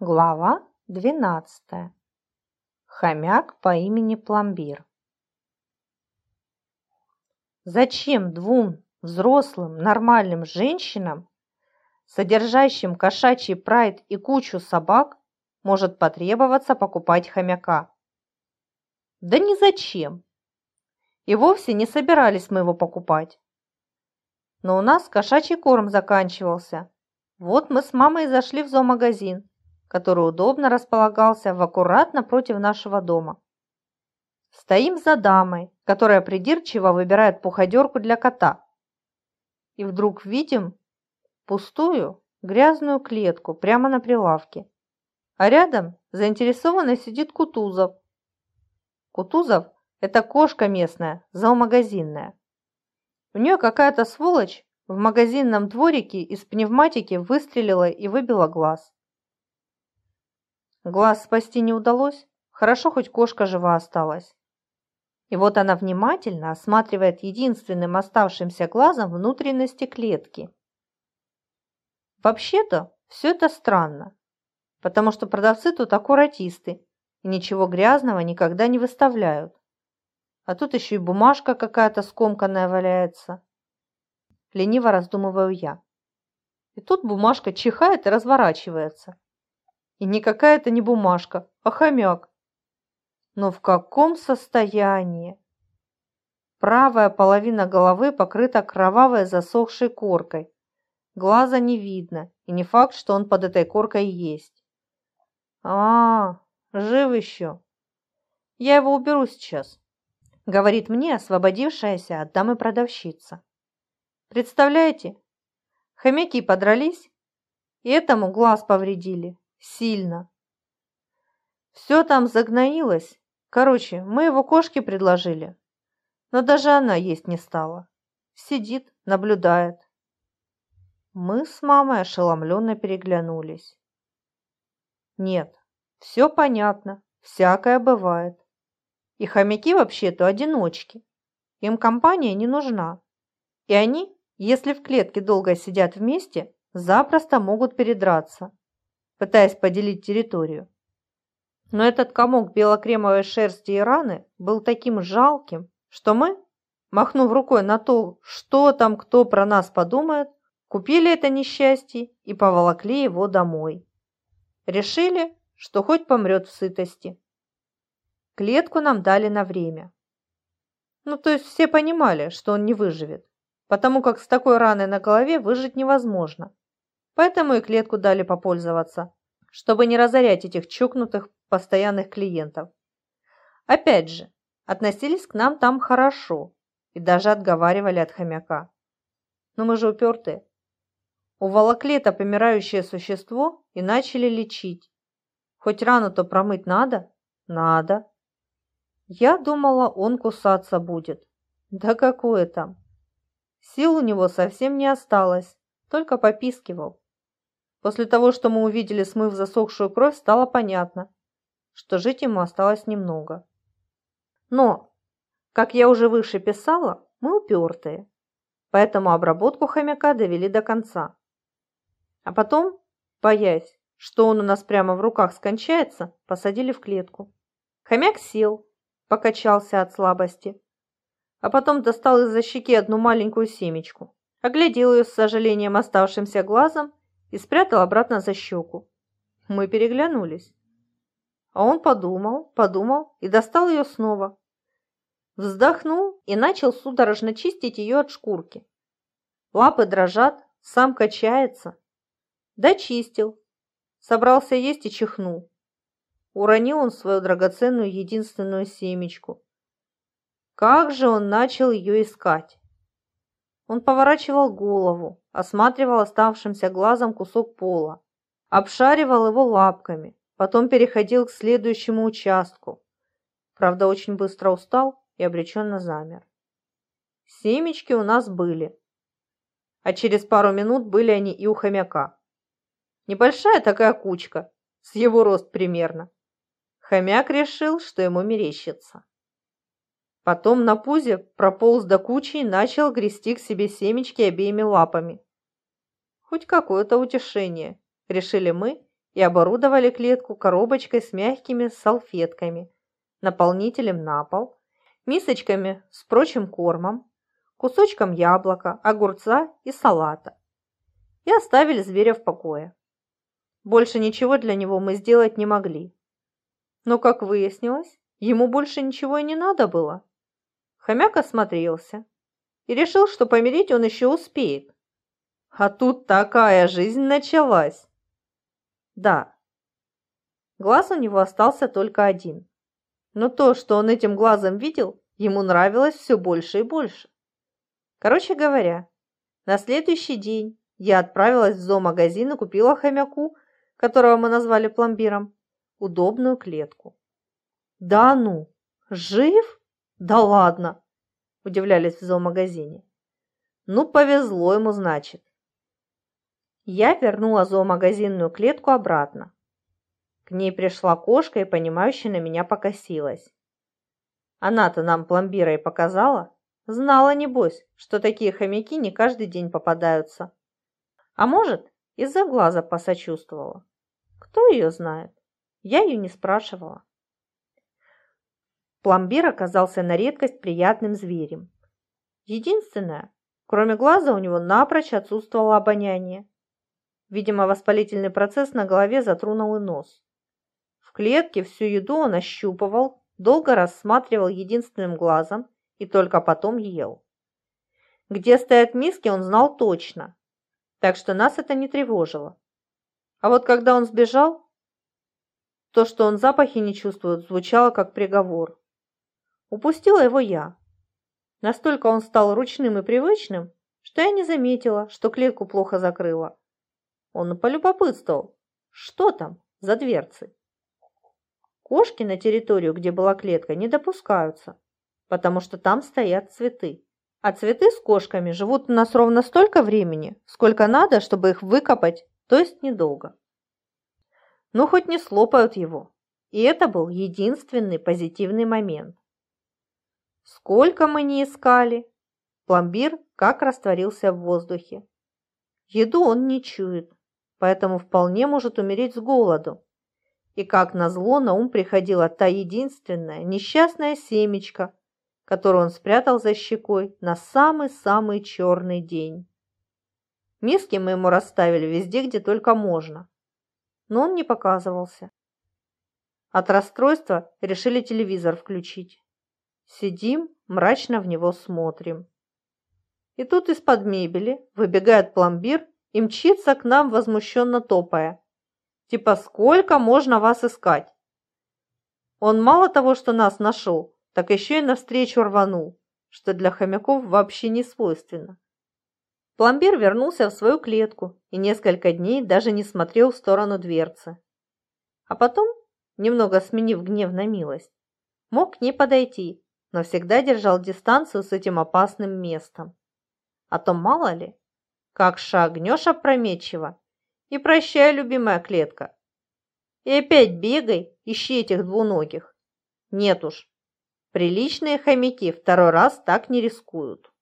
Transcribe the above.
Глава 12. Хомяк по имени Пломбир. Зачем двум взрослым нормальным женщинам, содержащим кошачий прайд и кучу собак, может потребоваться покупать хомяка? Да ни зачем. И вовсе не собирались мы его покупать. Но у нас кошачий корм заканчивался. Вот мы с мамой зашли в зоомагазин который удобно располагался в аккуратно против нашего дома. Стоим за дамой, которая придирчиво выбирает пуходерку для кота. И вдруг видим пустую грязную клетку прямо на прилавке. А рядом заинтересованно сидит Кутузов. Кутузов – это кошка местная, зоомагазинная. У нее какая-то сволочь в магазинном дворике из пневматики выстрелила и выбила глаз. Глаз спасти не удалось, хорошо хоть кошка жива осталась. И вот она внимательно осматривает единственным оставшимся глазом внутренности клетки. Вообще-то все это странно, потому что продавцы тут аккуратисты и ничего грязного никогда не выставляют. А тут еще и бумажка какая-то скомканная валяется. Лениво раздумываю я. И тут бумажка чихает и разворачивается. И никакая это не бумажка, а хомяк. Но в каком состоянии? Правая половина головы покрыта кровавой засохшей коркой. Глаза не видно, и не факт, что он под этой коркой есть. А, жив еще. Я его уберу сейчас, говорит мне освободившаяся от дамы продавщица. Представляете, хомяки подрались, и этому глаз повредили. Сильно. Все там загноилось. Короче, мы его кошке предложили. Но даже она есть не стала. Сидит, наблюдает. Мы с мамой ошеломленно переглянулись. Нет, все понятно, всякое бывает. И хомяки вообще-то одиночки. Им компания не нужна. И они, если в клетке долго сидят вместе, запросто могут передраться пытаясь поделить территорию. Но этот комок белокремовой шерсти и раны был таким жалким, что мы, махнув рукой на то, что там кто про нас подумает, купили это несчастье и поволокли его домой. Решили, что хоть помрет в сытости. Клетку нам дали на время. Ну, то есть все понимали, что он не выживет, потому как с такой раной на голове выжить невозможно. Поэтому и клетку дали попользоваться, чтобы не разорять этих чукнутых постоянных клиентов. Опять же, относились к нам там хорошо и даже отговаривали от хомяка. Но мы же упертые. Уволокли это помирающее существо и начали лечить. Хоть рану-то промыть надо? Надо. Я думала, он кусаться будет. Да какое там. Сил у него совсем не осталось, только попискивал. После того, что мы увидели, смыв засохшую кровь, стало понятно, что жить ему осталось немного. Но, как я уже выше писала, мы упертые, поэтому обработку хомяка довели до конца. А потом, боясь, что он у нас прямо в руках скончается, посадили в клетку. Хомяк сел, покачался от слабости, а потом достал из-за щеки одну маленькую семечку, оглядел ее с сожалением оставшимся глазом и спрятал обратно за щеку. Мы переглянулись. А он подумал, подумал и достал ее снова. Вздохнул и начал судорожно чистить ее от шкурки. Лапы дрожат, сам качается. Дочистил. Собрался есть и чихнул. Уронил он свою драгоценную единственную семечку. Как же он начал ее искать? Он поворачивал голову, осматривал оставшимся глазом кусок пола, обшаривал его лапками, потом переходил к следующему участку. Правда, очень быстро устал и обреченно замер. Семечки у нас были, а через пару минут были они и у хомяка. Небольшая такая кучка, с его рост примерно. Хомяк решил, что ему мерещится. Потом на пузе прополз до кучи и начал грести к себе семечки обеими лапами. Хоть какое-то утешение, решили мы и оборудовали клетку коробочкой с мягкими салфетками, наполнителем на пол, мисочками с прочим кормом, кусочком яблока, огурца и салата. И оставили зверя в покое. Больше ничего для него мы сделать не могли. Но, как выяснилось, ему больше ничего и не надо было. Хомяк осмотрелся и решил, что помереть он еще успеет. А тут такая жизнь началась. Да, глаз у него остался только один. Но то, что он этим глазом видел, ему нравилось все больше и больше. Короче говоря, на следующий день я отправилась в зоомагазин и купила хомяку, которого мы назвали пломбиром, удобную клетку. «Да ну! Жив? Да ладно!» – удивлялись в зоомагазине. «Ну, повезло ему, значит». Я вернула зоомагазинную клетку обратно. К ней пришла кошка и, понимающе на меня покосилась. Она-то нам пломбира и показала. Знала, небось, что такие хомяки не каждый день попадаются. А может, из-за глаза посочувствовала. Кто ее знает? Я ее не спрашивала. Пломбир оказался на редкость приятным зверем. Единственное, кроме глаза у него напрочь отсутствовало обоняние. Видимо, воспалительный процесс на голове затронул и нос. В клетке всю еду он ощупывал, долго рассматривал единственным глазом и только потом ел. Где стоят миски, он знал точно, так что нас это не тревожило. А вот когда он сбежал, то, что он запахи не чувствует, звучало как приговор. Упустила его я. Настолько он стал ручным и привычным, что я не заметила, что клетку плохо закрыла. Он полюбопытствовал, что там за дверцы. Кошки на территорию, где была клетка, не допускаются, потому что там стоят цветы. А цветы с кошками живут у нас ровно столько времени, сколько надо, чтобы их выкопать, то есть недолго. Ну, хоть не слопают его. И это был единственный позитивный момент. Сколько мы не искали, пломбир как растворился в воздухе. Еду он не чует, поэтому вполне может умереть с голоду. И как назло на ум приходила та единственная несчастная семечка, которую он спрятал за щекой на самый-самый черный день. Миски мы ему расставили везде, где только можно, но он не показывался. От расстройства решили телевизор включить. Сидим, мрачно в него смотрим. И тут из-под мебели выбегает пломбир и мчится к нам, возмущенно топая. Типа, сколько можно вас искать? Он мало того, что нас нашел, так еще и навстречу рванул, что для хомяков вообще не свойственно. Пломбир вернулся в свою клетку и несколько дней даже не смотрел в сторону дверцы. А потом, немного сменив гнев на милость, мог к ней подойти, но всегда держал дистанцию с этим опасным местом. А то мало ли, как шагнешь опрометчиво. И прощай, любимая клетка. И опять бегай, ищи этих двуногих. Нет уж, приличные хомяки второй раз так не рискуют.